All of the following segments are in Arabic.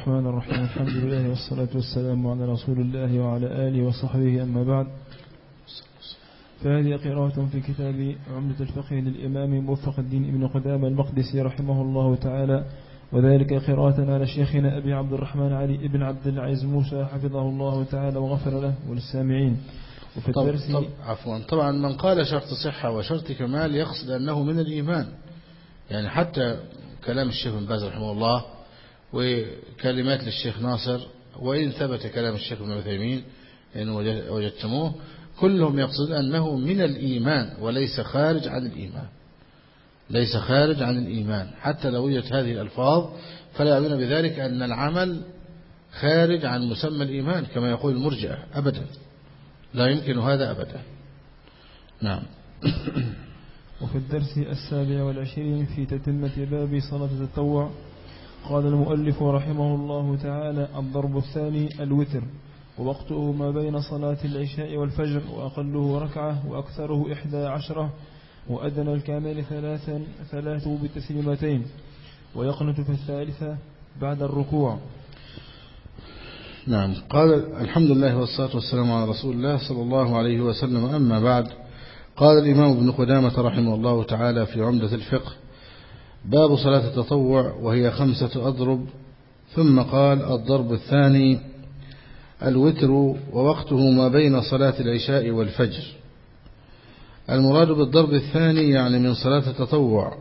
الرحمن الرحيم. الحمد لله والصلاة والسلام على رسول الله وعلى آله وصحبه أما بعد. فهذه قراءة في كتاب عمدة الفقه للإمام موفق الدين ابن قدام المقدسي رحمه الله تعالى وذلك قراءة على شيخنا أبي عبد الرحمن علي ابن عبد العزيز موسى حفظه الله تعالى وغفر له وللسامعين. وفي طب طب عفوا. طبعا من قال شرط صحة وشرط كمال يقصد أنه من الإيمان. يعني حتى كلام الشيخ بن باز رحمه الله وكلمات للشيخ ناصر وإن ثبت كلام الشيخ ابن عثيمين إن وجدتموه كلهم يقصد أنه من الإيمان وليس خارج عن الإيمان. ليس خارج عن الإيمان. حتى لو وجدت هذه الألفاظ فلا يعنون بذلك أن العمل خارج عن مسمى الإيمان كما يقول المرجئة أبدا. لا يمكن هذا أبدا. نعم. وفي الدرس السابع والعشرين في تتمة باب صلاة التطوع قال المؤلف رحمه الله تعالى الضرب الثاني الوتر ووقته ما بين صلاة العشاء والفجر وأقله ركعة وأكثره إحدى عشرة وأدنى الكامل ثلاثا ثلاث بتسليمتين ويقنت في الثالثة بعد الركوع. نعم. قال الحمد لله والصلاة والسلام على رسول الله صلى الله عليه وسلم. أما بعد قال الإمام ابن قدامة رحمه الله تعالى في عمدة الفقه باب صلاة التطوع وهي خمسة أضرب ثم قال الضرب الثاني الوتر ووقته ما بين صلاة العشاء والفجر. المراد بالضرب الثاني يعني من صلاة التطوع.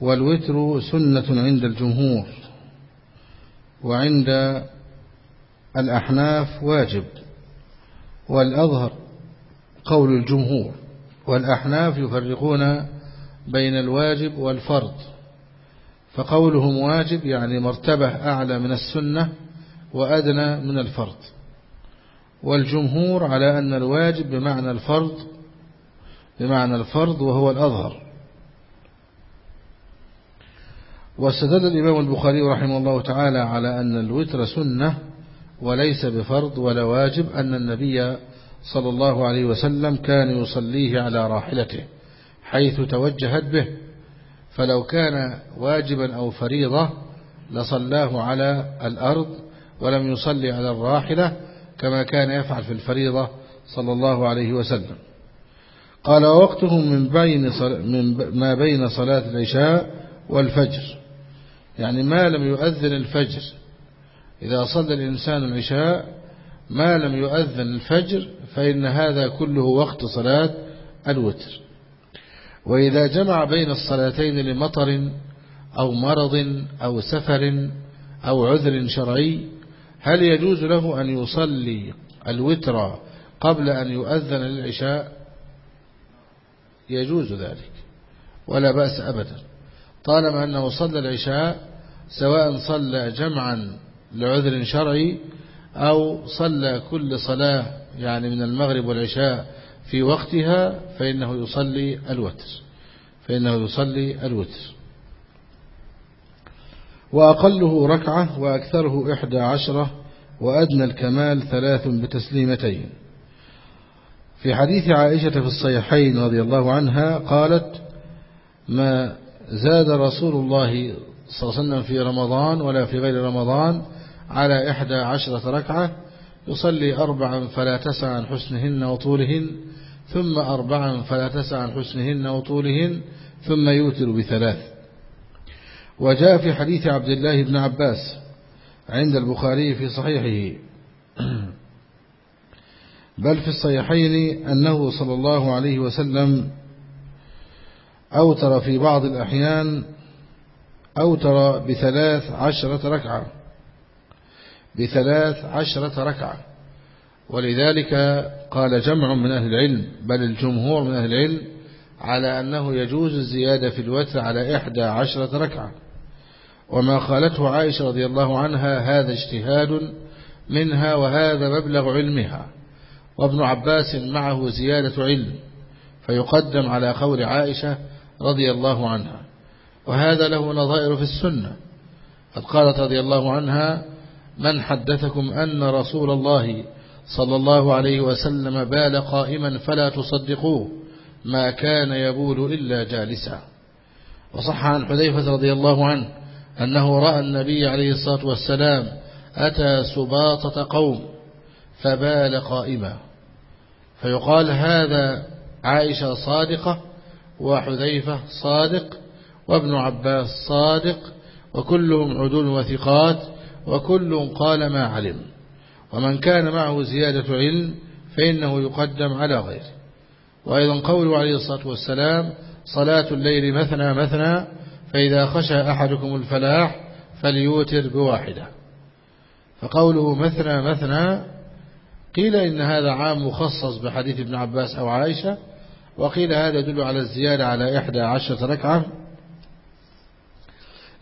والوتر سنة عند الجمهور وعند الأحناف واجب والأظهر قول الجمهور والأحناف يفرقون بين الواجب والفرض. فقولهم واجب يعني مرتبة أعلى من السنة وأدنى من الفرض. والجمهور على أن الواجب بمعنى الفرض بمعنى الفرض وهو الأظهر. واستدل الإمام البخاري رحمه الله تعالى على أن الوتر سنة وليس بفرض ولا واجب أن النبي صلى الله عليه وسلم كان يصليه على راحلته. حيث توجهت به فلو كان واجبا أو فريضة لصلاه على الأرض ولم يصلي على الراحلة كما كان يفعل في الفريضة صلى الله عليه وسلم. قال وقته من بين من ما بين صلاة العشاء والفجر. يعني ما لم يؤذن الفجر. إذا صلى الإنسان العشاء ما لم يؤذن الفجر فإن هذا كله وقت صلاة الوتر. وإذا جمع بين الصلاتين لمطر أو مرض أو سفر أو عذر شرعي هل يجوز له أن يصلي الوتر قبل أن يؤذن للعشاء؟ يجوز ذلك ولا بأس أبدا. طالما أنه صلى العشاء سواء صلى جمعا لعذر شرعي أو صلى كل صلاة يعني من المغرب والعشاء في وقتها فإنه يصلي الوتر. فإنه يصلي الوتر. وأقله ركعة وأكثره إحدى عشرة وأدنى الكمال ثلاث بتسليمتين. في حديث عائشة في الصيحين رضي الله عنها قالت ما زاد رسول الله صلى الله عليه وسلم في رمضان ولا في غير رمضان على إحدى عشرة ركعة يصلي أربعا فلا تسع عن حسنهن وطولهن ثم أربعا فلا تسع عن حسنهن وطولهن ثم يوتر بثلاث. وجاء في حديث عبد الله بن عباس عند البخاري في صحيحه. بل في الصحيحين أنه صلى الله عليه وسلم أوتر في بعض الأحيان أوتر بثلاث عشرة ركعة. بثلاث عشرة ركعة. ولذلك قال جمع من أهل العلم بل الجمهور من أهل العلم على أنه يجوز الزيادة في الوتر على إحدى عشرة ركعة. وما قالته عائشة رضي الله عنها هذا اجتهاد منها وهذا مبلغ علمها. وابن عباس معه زيادة علم فيقدم على قول عائشة رضي الله عنها. وهذا له نظائر في السنة. قد قالت رضي الله عنها من حدثكم أن رسول الله صلى الله عليه وسلم بال قائما فلا تصدقوه ما كان يبول إلا جالسا. وصح عن حذيفة رضي الله عنه أنه رأى النبي عليه الصلاة والسلام أتى سباطة قوم فبال قائما. فيقال هذا عائشة صادقة وحذيفة صادق وابن عباس صادق وكلهم عدول وثقات وكل قال ما علم. ومن كان معه زيادة علم فإنه يقدم على غيره. وأيضا قوله عليه الصلاة والسلام صلاة الليل مثنى مثنى فإذا خشى أحدكم الفلاح فليوتر بواحدة. فقوله مثنى مثنى قيل إن هذا عام مخصص بحديث ابن عباس أو عائشة وقيل هذا يدل على الزيادة على إحدى عشرة ركعة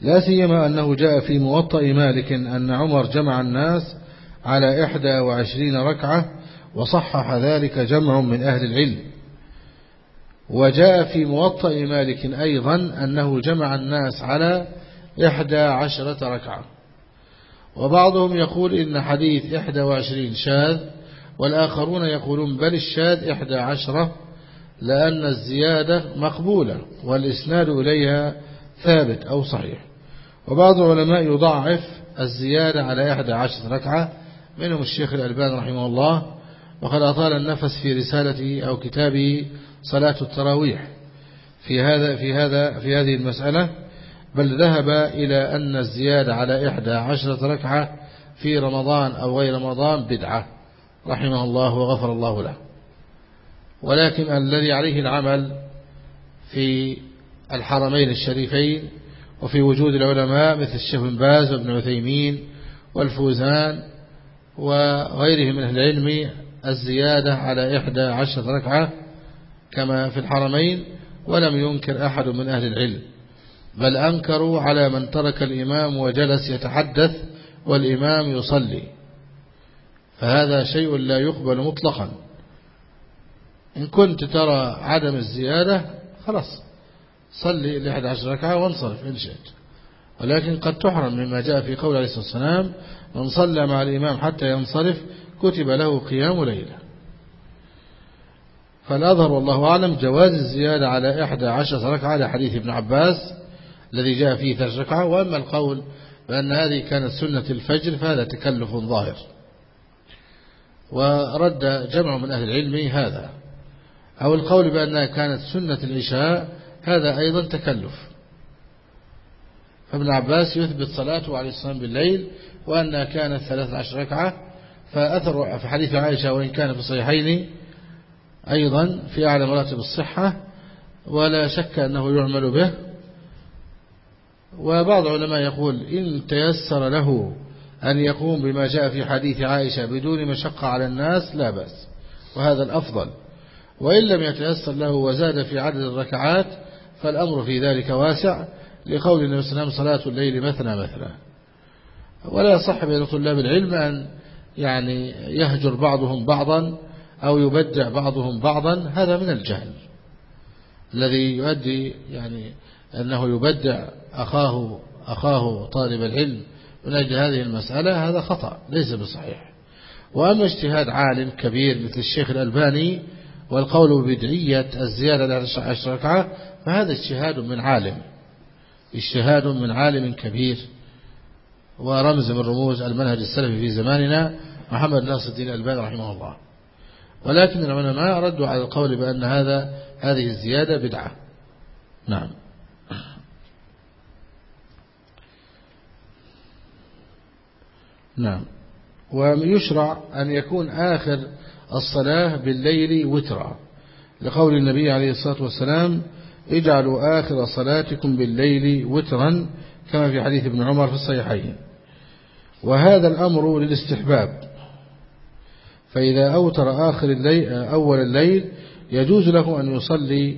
لا سيما أنه جاء في موطأ مالك أن عمر جمع الناس على إحدى وعشرين ركعة وصحح ذلك جمع من أهل العلم. وجاء في موطأ مالك أيضا أنه جمع الناس على إحدى عشرة ركعة. وبعضهم يقول إن حديث إحدى وعشرين شاذ والآخرون يقولون بل الشاذ إحدى عشرة لأن الزيادة مقبولة والإسناد إليها ثابت أو صحيح. وبعض العلماء يضعف الزيادة على إحدى عشرة ركعة. منهم الشيخ الألبان رحمه الله وقد أطال النفس في رسالته أو كتابه صلاة التراويح في هذا في هذا في هذه المسألة بل ذهب إلى أن الزيادة على إحدى عشرة ركعة في رمضان أو غير رمضان بدعة رحمه الله وغفر الله له. ولكن الذي عليه العمل في الحرمين الشريفين وفي وجود العلماء مثل الشيخ بن باز وابن عثيمين والفوزان وغيرهم من أهل العلم الزيادة على إحدى عشرة ركعة كما في الحرمين ولم ينكر أحد من أهل العلم. بل أنكروا على من ترك الإمام وجلس يتحدث والإمام يصلي. فهذا شيء لا يقبل مطلقا. إن كنت ترى عدم الزيادة خلاص. صلي لأحد عشر ركعة وانصرف إن شئت. ولكن قد تحرم مما جاء في قول عليه الصلاة والسلام من صلى مع الإمام حتى ينصرف كتب له قيام ليلة. فالأظهر والله أعلم جواز الزيادة على إحدى عشرة ركعة على حديث ابن عباس الذي جاء فيه ثلاث ركعة. وأما القول بأن هذه كانت سنة الفجر فهذا تكلف ظاهر. ورد جمع من أهل العلم هذا. أو القول بأنها كانت سنة العشاء هذا أيضا تكلف. فابن عباس يثبت صلاته عليه الصلاة بالليل وأنها كانت ثلاث عشر ركعة. فأثر في حديث عائشة وإن كان في الصحيحين أيضا في أعلى مراتب الصحة ولا شك أنه يعمل به. وبعض العلماء يقول إن تيسر له أن يقوم بما جاء في حديث عائشة بدون مشقة على الناس لا بأس. وهذا الأفضل. وإن لم يتيسر له وزاد في عدد الركعات فالأمر في ذلك واسع لقول النبي صلى الله عليه وسلم صلاة الليل مثنى مثنى. ولا يصح بين طلاب العلم أن يعني يهجر بعضهم بعضا أو يبدع بعضهم بعضا هذا من الجهل. الذي يؤدي يعني أنه يبدع أخاه أخاه طالب العلم من أجل هذه المسألة هذا خطأ ليس بصحيح. وأما اجتهاد عالم كبير مثل الشيخ الألباني والقول ببدعية الزيادة على عشر ركعة فهذا اجتهاد من عالم اجتهاد من عالم كبير ورمز من رموز المنهج السلفي في زماننا محمد ناصر الدين الألباني رحمه الله. ولكن العلماء ردوا على القول بأن هذا هذه الزيادة بدعة. نعم. نعم. ويشرع أن يكون آخر الصلاة بالليل وترا لقول النبي عليه الصلاة والسلام اجعلوا آخر صلاتكم بالليل وترا كما في حديث ابن عمر في الصحيحين. وهذا الأمر للاستحباب. فإذا أوتر آخر الليل أول الليل يجوز له أن يصلي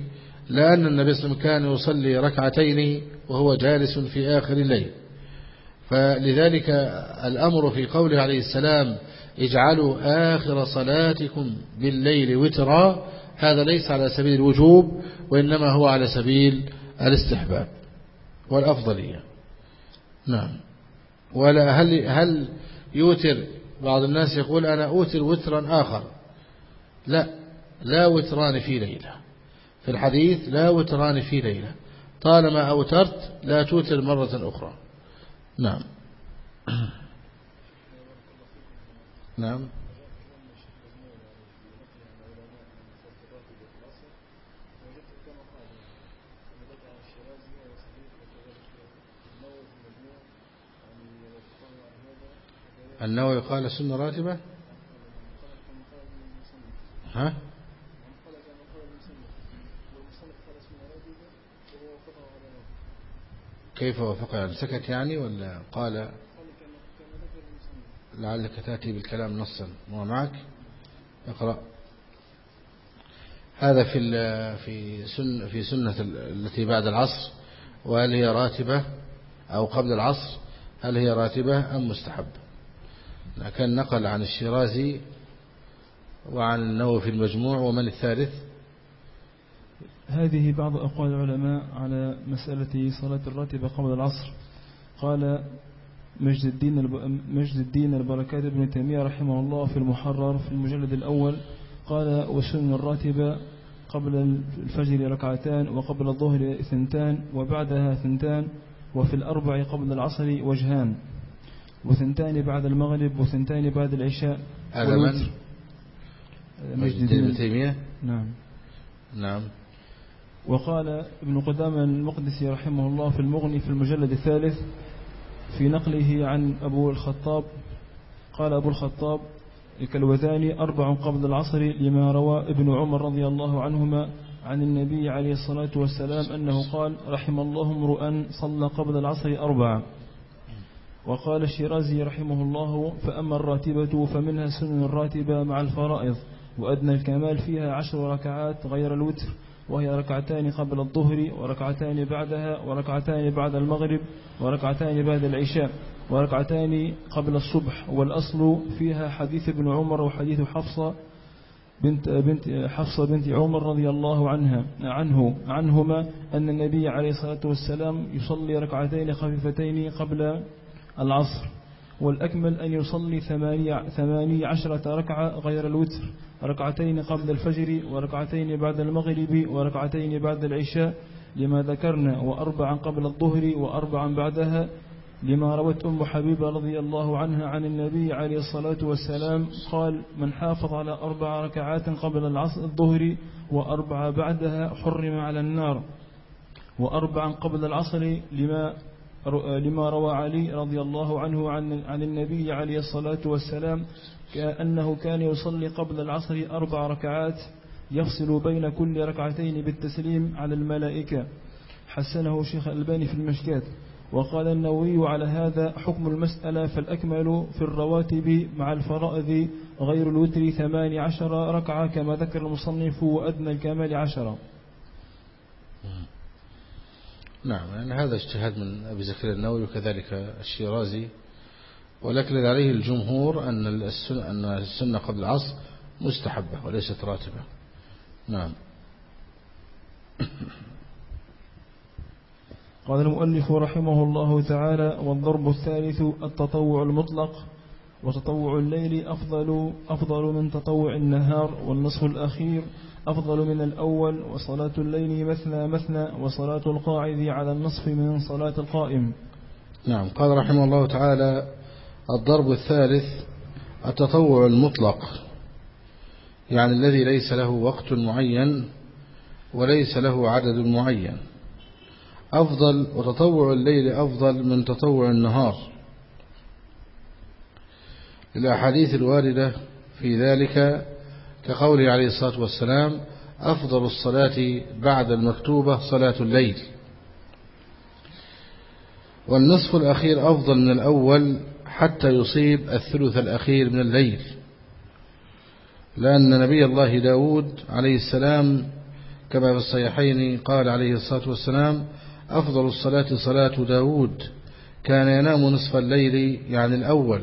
لأن النبي صلى الله عليه وسلم كان يصلي ركعتين وهو جالس في آخر الليل. فلذلك الأمر في قوله عليه السلام اجعلوا آخر صلاتكم بالليل وترا هذا ليس على سبيل الوجوب وإنما هو على سبيل الاستحباب والأفضلية. نعم. ولا هل هل يوتر؟ بعض الناس يقول أنا أوتر وترا آخر. لا لا وتران في ليلة. في الحديث لا وتران في ليلة. طالما أوترت لا توتر مرة أخرى. نعم. نعم. النووي قال سنة راتبة؟ ها؟ كيف وافق؟ يعني سكت يعني ولا قال لعلك تأتي بالكلام نصا؟ ما معك؟ اقرأ. هذا في في سنة في سنة التي بعد العصر. وهل هي راتبة أو قبل العصر؟ هل هي راتبة أم مستحبة؟ لكن نقل عن الشيرازي وعن النووي في المجموع ومن الثالث. هذه بعض أقوال العلماء على مسألة صلاة الراتبة قبل العصر. قال مجد الدين مجد الدين البركات ابن تيمية رحمه الله في المحرر في المجلد الأول. قال وسن الراتبة قبل الفجر ركعتان وقبل الظهر ثنتان وبعدها ثنتان وفي الأربع قبل العصر وجهان. وثنتان بعد المغرب وثنتان بعد العشاء هذا من؟ مجد ابن تيمية؟ نعم. نعم. وقال ابن قدامة المقدسي رحمه الله في المغني في المجلد الثالث في نقله عن أبو الخطاب قال أبو الخطاب كالوثاني أربع قبل العصر لما روى ابن عمر رضي الله عنهما عن النبي عليه الصلاة والسلام أنه قال رحم الله امرؤا صلى قبل العصر أربعة. وقال الشيرازي رحمه الله فأما الراتبة فمنها سنن الراتبة مع الفرائض وأدنى الكمال فيها عشر ركعات غير الوتر وهي ركعتان قبل الظهر وركعتان بعدها وركعتان بعد المغرب وركعتان بعد العشاء وركعتان قبل الصبح. والأصل فيها حديث ابن عمر وحديث حفصة بنت, بنت حفصة بنت عمر رضي الله عنها عنه عنهما أن النبي عليه الصلاة والسلام يصلي ركعتين خفيفتين قبل العصر والأكمل أن يصلي ثمانية عشرة ركعة غير الوتر ركعتين قبل الفجر وركعتين بعد المغرب وركعتين بعد العشاء لما ذكرنا وأربعا قبل الظهر وأربعا بعدها لما روت أم حبيبة رضي الله عنها عن النبي عليه الصلاة والسلام قال من حافظ على أربع ركعات قبل العصر الظهر وأربع بعدها حرم على النار وأربعا قبل العصر لما لما روى علي رضي الله عنه عن عن النبي عليه الصلاة والسلام كأنه كان يصلي قبل العصر أربع ركعات يفصل بين كل ركعتين بالتسليم على الملائكة. حسنه شيخ الباني في المشكات. وقال النووي على هذا حكم المسألة فالأكمل في الرواتب مع الفرائض غير الوتر ثمان عشر ركعة كما ذكر المصنف وأدنى الكمال عشرة. نعم يعني هذا اجتهاد من أبي زكريا النووي وكذلك الشيرازي. ولكن عليه الجمهور أن السنة, أن السنة قبل العصر مستحبة وليست راتبة. نعم. قال المؤلف رحمه الله تعالى والضرب الثالث التطوع المطلق. وتطوع الليل أفضل, أفضل من تطوع النهار والنصف الأخير أفضل من الأول وصلاة الليل مثنى مثنى وصلاة القاعد على النصف من صلاة القائم. نعم قال رحمه الله تعالى الضرب الثالث التطوع المطلق يعني الذي ليس له وقت معين وليس له عدد معين. أفضل وتطوع الليل أفضل من تطوع النهار. الأحاديث الواردة في ذلك كقوله عليه الصلاة والسلام أفضل الصلاة بعد المكتوبة صلاة الليل. والنصف الأخير أفضل من الأول حتى يصيب الثلث الأخير من الليل. لأن نبي الله داود عليه السلام كما في الصحيحين قال عليه الصلاة والسلام أفضل الصلاة صلاة داود. كان ينام نصف الليل يعني الأول.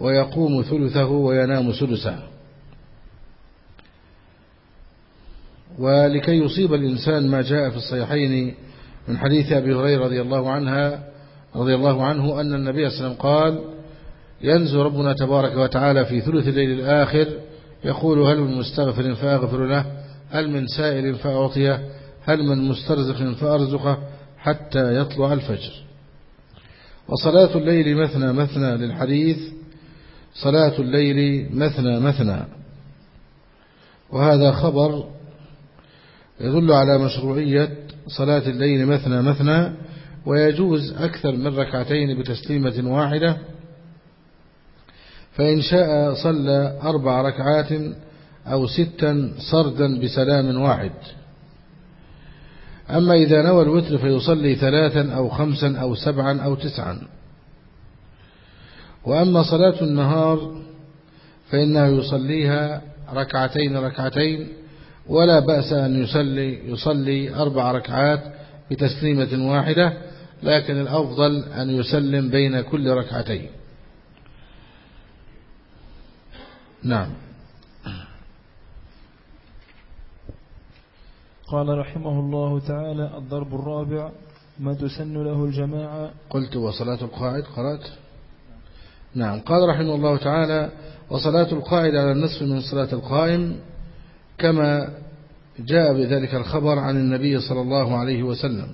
ويقوم ثلثه وينام سدسه. ولكي يصيب الإنسان ما جاء في الصحيحين من حديث أبي هريرة رضي الله عنها رضي الله عنه أن النبي صلى الله عليه وسلم قال ينزل ربنا تبارك وتعالى في ثلث الليل الآخر يقول هل من مستغفر فأغفر له هل من سائل فأعطيه هل من مسترزق فأرزقه حتى يطلع الفجر. وصلاة الليل مثنى مثنى للحديث صلاة الليل مثنى مثنى. وهذا خبر يدل على مشروعية صلاة الليل مثنى مثنى ويجوز أكثر من ركعتين بتسليمة واحدة. فإن شاء صلى أربع ركعات أو ستا صردا بسلام واحد. أما إذا نوى الوتر فيصلي ثلاثا أو خمسا أو سبعا أو تسعا. وأما صلاة النهار فإنه يصليها ركعتين ركعتين ولا بأس أن يصلي, يصلي أربع ركعات بتسليمة واحدة لكن الأفضل أن يسلم بين كل ركعتين. نعم. قال رحمه الله تعالى الضرب الرابع ما تسن له الجماعة. قلت وصلاة القاعد قرأت؟ نعم. قال رحمه الله تعالى وصلاة القاعد على النصف من صلاة القائم كما جاء بذلك الخبر عن النبي صلى الله عليه وسلم.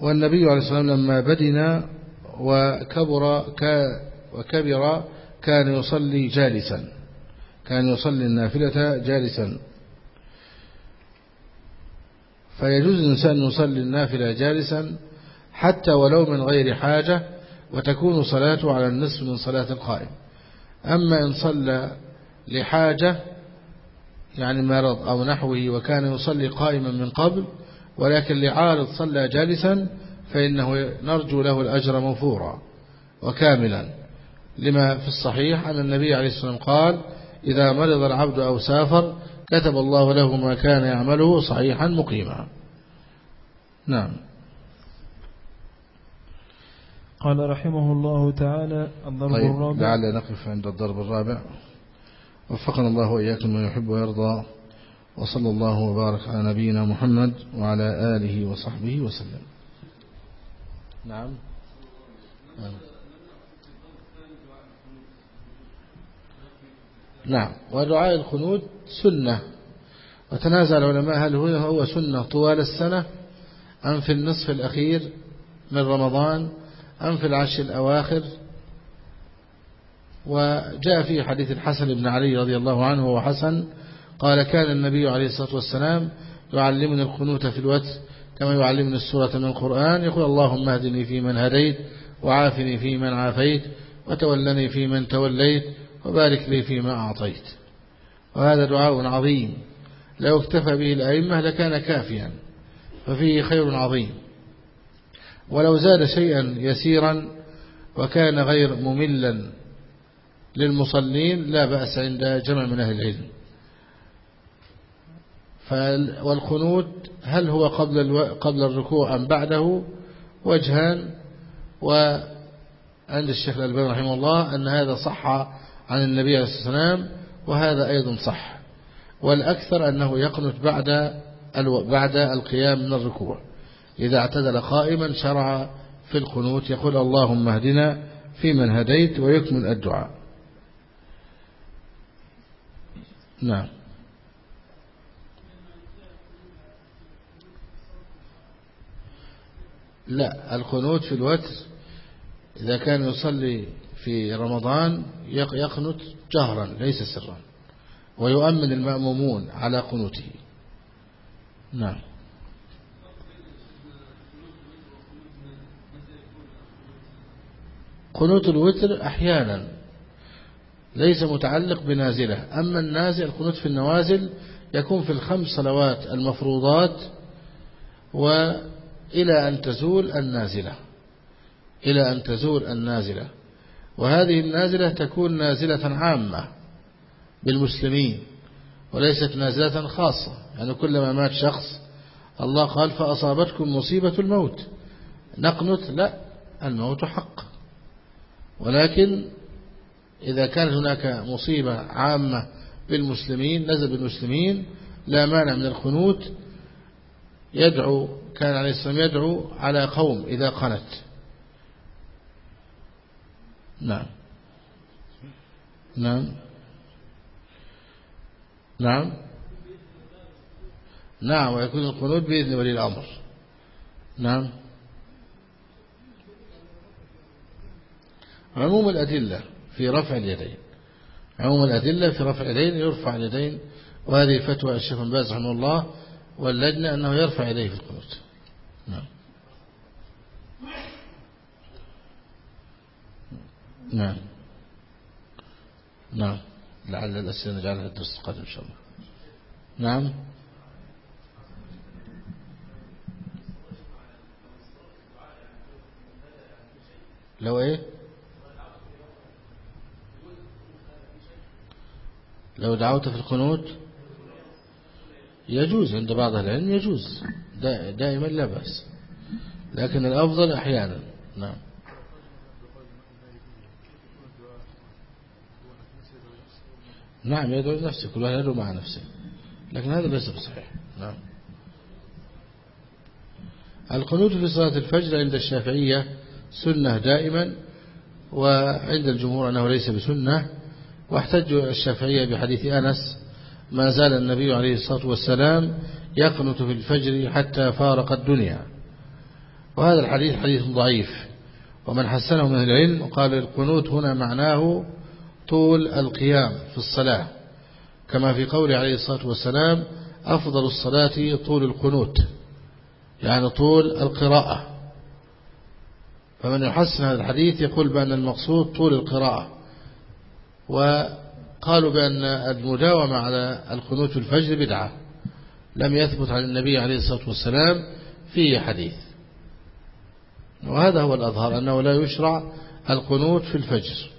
والنبي عليه الصلاة والسلام لما بدنا وكبر وكبر كان يصلي جالسا. كان يصلي النافلة جالسا. فيجوز الإنسان يصلي النافلة جالسا حتى ولو من غير حاجة وتكون صلاته على النصف من صلاة القائم. أما إن صلى لحاجة يعني مرض أو نحوه وكان يصلي قائما من قبل ولكن لعارض صلى جالسا فإنه نرجو له الأجر موفورا وكاملا. لما في الصحيح أن النبي عليه الصلاة والسلام قال إذا مرض العبد أو سافر كتب الله له ما كان يعمله صحيحا مقيما. نعم. قال رحمه الله تعالى الضرب طيب الرابع. لعل نقف عند الضرب الرابع. وفقنا الله وإياكم ما يحب ويرضى وصلى الله وبارك على نبينا محمد وعلى آله وصحبه وسلم. نعم. نعم. ودعاء الخنود سنة. وتنازع العلماء هل هو سنة طوال السنة أم في النصف الأخير من رمضان؟ أم في العشر الأواخر؟ وجاء في حديث الحسن بن علي رضي الله عنه وحسن قال كان النبي عليه الصلاة والسلام يعلمني القنوت في الوتر كما يعلمني السورة من القرآن يقول اللهم اهدني في من هديت وعافني في من عافيت وتولني في من توليت وبارك لي فيما أعطيت. وهذا دعاء عظيم لو اكتفى به الأئمة لكان كافيا ففيه خير عظيم. ولو زاد شيئا يسيرا وكان غير مملا للمصلين لا بأس عند جمع من أهل العلم والقنوت هل هو قبل. قبل الركوع أم بعده وجهان وعند الشيخ الألباني رحمه الله أن هذا صح عن النبي عليه الصلاة والسلام وهذا أيضا صح والأكثر أنه يقنت بعد. بعد القيام من الركوع إذا اعتدل قائما شرع في القنوت يقول اللهم اهدنا في من هديت ويكمل الدعاء. نعم. لا القنوت في الوتر إذا كان يصلي في رمضان يقنت جهرا ليس سرا ويؤمن المأمومون على قنوته. نعم. قنوت الوتر أحيانا ليس متعلق بنازلة. أما النازل القنوت في النوازل يكون في الخمس صلوات المفروضات وإلى أن تزول النازلة. إلى أن تزول النازلة. وهذه النازلة تكون نازلة عامة بالمسلمين وليست نازلة خاصة. يعني كلما مات شخص الله قال فأصابتكم مصيبة الموت. نقنت؟ لا الموت حق. ولكن إذا كانت هناك مصيبة عامة بالمسلمين نزل بالمسلمين لا مانع من الخنوت يدعو كان عليه السلام يدعو على قوم إذا قنت. نعم. نعم. نعم. نعم ويكون القنوت بإذن ولي الأمر. نعم. عموم الأدلة في رفع اليدين. عموم الأدلة في رفع اليدين يرفع اليدين وهذه فتوى الشيخ بن باز رحمه الله واللجنة أنه يرفع يديه في القنوت. نعم. نعم. نعم. لعل الأسئلة نجعلها الدرس القادم إن شاء الله. نعم. لو إيه؟ لو دعوت في القنوت يجوز عند بعض العلم يجوز. دائما لا بأس. لكن الأفضل أحيانا. نعم. نعم يدعو لنفسه. كل واحد يدعو مع نفسه. لكن هذا ليس بصحيح. نعم. القنوت في صلاة الفجر عند الشافعية سنة دائما وعند الجمهور أنه ليس بسنة. واحتج الشافعية بحديث أنس ما زال النبي عليه الصلاة والسلام يقنت في الفجر حتى فارق الدنيا. وهذا الحديث حديث ضعيف. ومن حسنه من العلم قال القنوت هنا معناه طول القيام في الصلاة. كما في قول عليه الصلاة والسلام أفضل الصلاة طول القنوت يعني طول القراءة. فمن يحسن هذا الحديث يقول بأن المقصود طول القراءة. وقالوا بأن المداومة على القنوت في الفجر بدعة. لم يثبت عن النبي عليه الصلاة والسلام فيه حديث. وهذا هو الأظهر أنه لا يشرع القنوت في الفجر.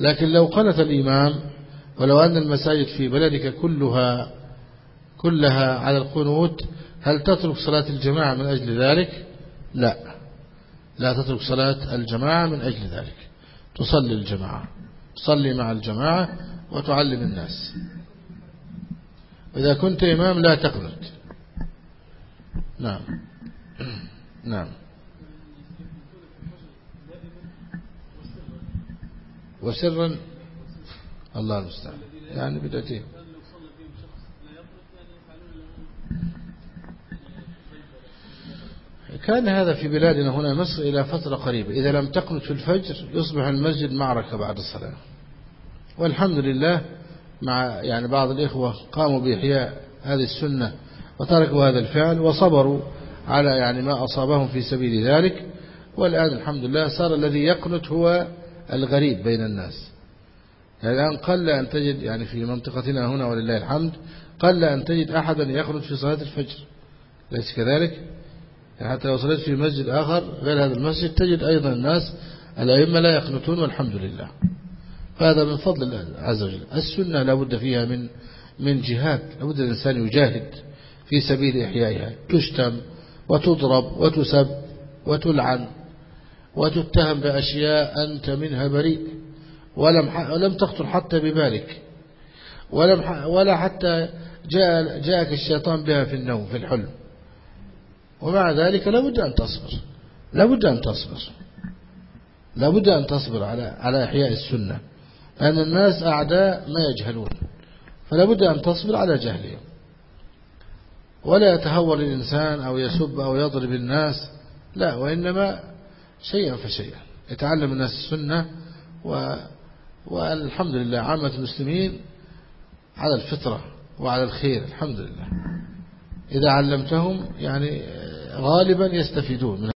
لكن لو قنت الإمام ولو أن المساجد في بلدك كلها كلها على القنوت هل تترك صلاة الجماعة من أجل ذلك؟ لا. لا تترك صلاة الجماعة من أجل ذلك. تصلي الجماعة. تصلي مع الجماعة وتعلم الناس. إذا كنت إمام لا تقنط. نعم. نعم. وسرا الله المستعان. يعني بدأتين. كان هذا في بلادنا هنا مصر إلى فترة قريبة. إذا لم تقنت في الفجر يصبح المسجد معركة بعد الصلاة. والحمد لله مع يعني بعض الإخوة قاموا بإحياء هذه السنة وتركوا هذا الفعل وصبروا على يعني ما أصابهم في سبيل ذلك. والآن الحمد لله صار الذي يقنت هو الغريب بين الناس. الآن قل أن تجد يعني في منطقتنا هنا ولله الحمد قل أن تجد أحدا يخرج في صلاة الفجر. ليس كذلك؟ يعني حتى لو صليت في مسجد آخر غير هذا المسجد تجد أيضا الناس الأئمة لا يقنطون والحمد لله. هذا من فضل الله عز وجل. السنة لابد فيها من من جهاد. لابد الإنسان يجاهد في سبيل إحيائها. تشتم وتضرب وتسب وتلعن وتتهم بأشياء أنت منها بريء. ولم ولم تخطر حتى ببالك. ولم ولا حتى جاء جاءك الشيطان بها في النوم في الحلم. ومع ذلك لابد أن تصبر. لابد أن تصبر. لابد أن تصبر على على إحياء السنة. لأن الناس أعداء ما يجهلون. فلا بد أن تصبر على جهلهم. ولا يتهور الإنسان أو يسب أو يضرب الناس. لا وإنما شيئا فشيئا. يتعلم الناس السنة و والحمد لله. عامة المسلمين على الفطرة وعلى الخير الحمد لله. إذا علمتهم يعني غالبا يستفيدون من